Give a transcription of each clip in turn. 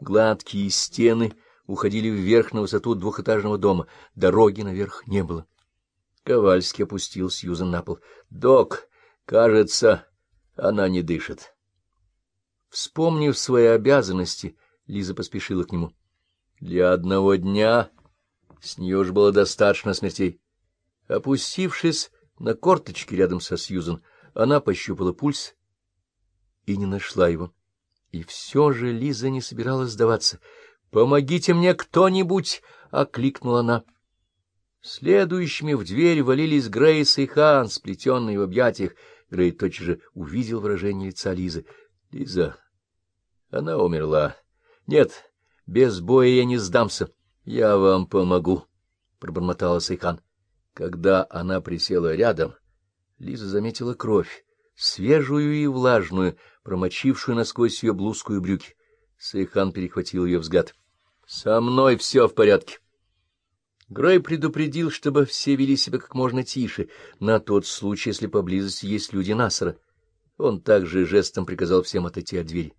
Гладкие стены уходили вверх на высоту двухэтажного дома. Дороги наверх не было. Ковальский опустил Сьюзан на пол. — Док, кажется, она не дышит. Вспомнив свои обязанности, Лиза поспешила к нему. Для одного дня с нее уж было достаточно смертей. Опустившись на корточки рядом со Сьюзан, она пощупала пульс и не нашла его. И все же Лиза не собиралась сдаваться. «Помогите мне кто-нибудь!» — окликнула она. Следующими в дверь валились Грейс и Хан, сплетенные в объятиях. Грей тотчас же увидел выражение лица Лизы. — Лиза, она умерла. — Нет, без боя я не сдамся. — Я вам помогу, — пробормотала Сайхан. Когда она присела рядом, Лиза заметила кровь, свежую и влажную, промочившую насквозь ее блузку и брюки. Сайхан перехватил ее взгляд. — Со мной все в порядке. Грей предупредил, чтобы все вели себя как можно тише, на тот случай, если поблизости есть люди Насара. Он также жестом приказал всем отойти от двери.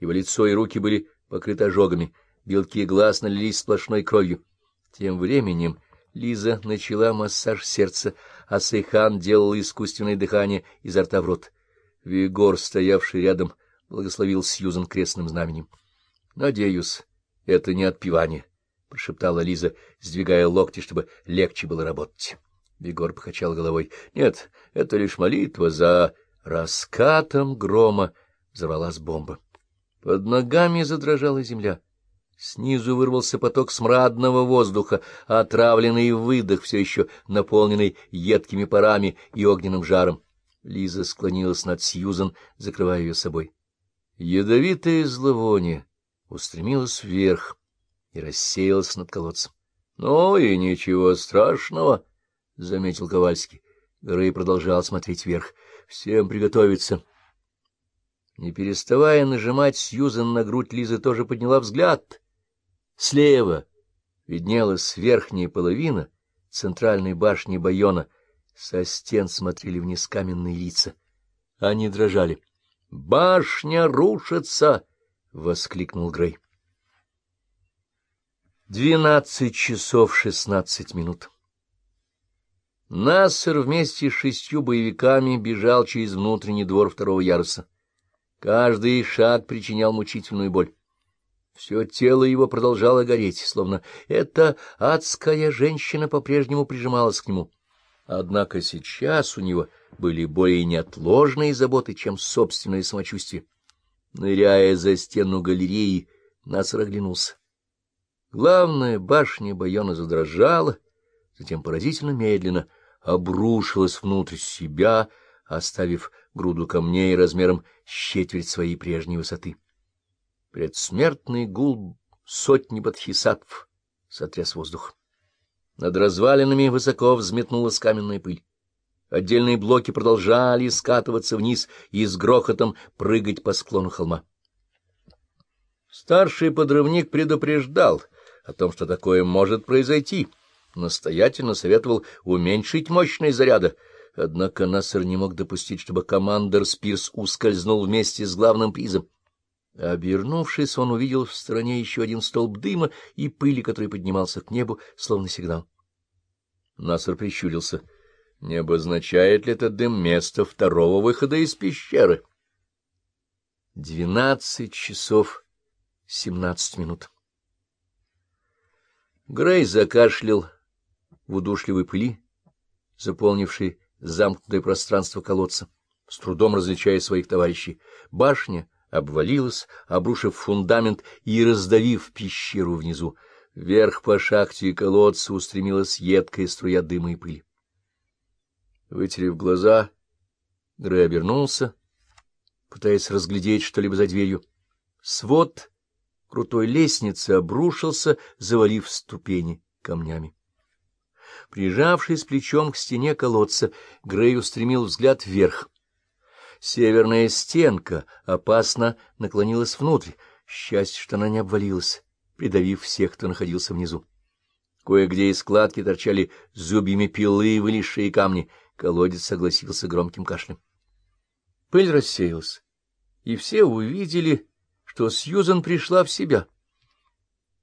Его лицо и руки были покрыты ожогами, белки глаз налились сплошной кровью. Тем временем Лиза начала массаж сердца, а Сейхан делал искусственное дыхание изо рта в рот. Вигор, стоявший рядом, благословил Сьюзан крестным знаменем. — Надеюсь, это не отпевание. —— прошептала Лиза, сдвигая локти, чтобы легче было работать. Егор покачал головой. — Нет, это лишь молитва за... Раскатом грома взорвалась бомба. Под ногами задрожала земля. Снизу вырвался поток смрадного воздуха, отравленный выдох, все еще наполненный едкими парами и огненным жаром. Лиза склонилась над Сьюзан, закрывая ее собой. Ядовитое зловоние устремилось вверх и рассеялся над колодцем. — Ну и ничего страшного, — заметил Ковальский. Грей продолжал смотреть вверх. — Всем приготовиться. Не переставая нажимать Сьюзен на грудь, Лиза тоже подняла взгляд. Слева виднелась верхняя половина центральной башни Байона. Со стен смотрели вниз каменные лица. Они дрожали. — Башня рушится! — воскликнул Грей. Двенадцать часов шестнадцать минут. Нассер вместе с шестью боевиками бежал через внутренний двор второго яруса. Каждый шаг причинял мучительную боль. Все тело его продолжало гореть, словно эта адская женщина по-прежнему прижималась к нему. Однако сейчас у него были более неотложные заботы, чем собственное самочувствие. Ныряя за стену галереи, Нассер оглянулся. Главная башня Байона задрожала, затем поразительно медленно обрушилась внутрь себя, оставив груду камней размером с четверть своей прежней высоты. Предсмертный гул сотни бодхисаттв сотряс воздух. Над развалинами высоко взметнулась каменная пыль. Отдельные блоки продолжали скатываться вниз и с грохотом прыгать по склону холма. Старший подрывник предупреждал — о том, что такое может произойти, настоятельно советовал уменьшить мощность заряда, однако Нассер не мог допустить, чтобы командор Спирс ускользнул вместе с главным призом. Обернувшись, он увидел в стороне еще один столб дыма и пыли, который поднимался к небу, словно сигнал. Нассер прищурился. Не обозначает ли этот дым место второго выхода из пещеры? Двенадцать часов семнадцать минут. Грей закашлял в удушливой пыли, заполнившей замкнутое пространство колодца, с трудом различая своих товарищей. Башня обвалилась, обрушив фундамент и раздавив пещеру внизу. Вверх по шахте и колодцу устремилась едкая струя дыма и пыли. Вытерев глаза, Грей обернулся, пытаясь разглядеть что-либо за дверью. Свод крутой лестницы обрушился, завалив ступени камнями. Прижавшись плечом к стене колодца, Грей устремил взгляд вверх. Северная стенка опасно наклонилась внутрь. Счастье, что она не обвалилась, придавив всех, кто находился внизу. Кое-где из складки торчали зубьями пилы, вылезшие камни. Колодец согласился громким кашлем. Пыль рассеялась, и все увидели что Сьюзан пришла в себя.